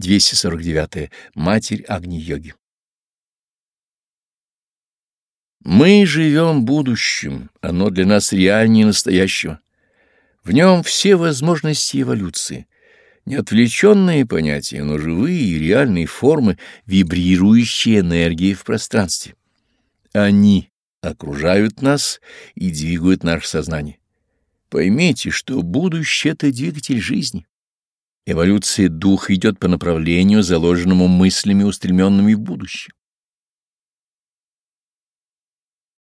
249. Матерь Агни-йоги. Мы живем будущим, оно для нас реальнее настоящего. В нем все возможности эволюции, не отвлеченные понятия, но живые и реальные формы, вибрирующие энергии в пространстве. Они окружают нас и двигают наше сознание. Поймите, что будущее — это двигатель жизни. Эволюция духа идет по направлению, заложенному мыслями, устремленными в будущее.